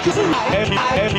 Every time,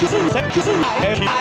Kiss me, kiss Hey, kiss hey.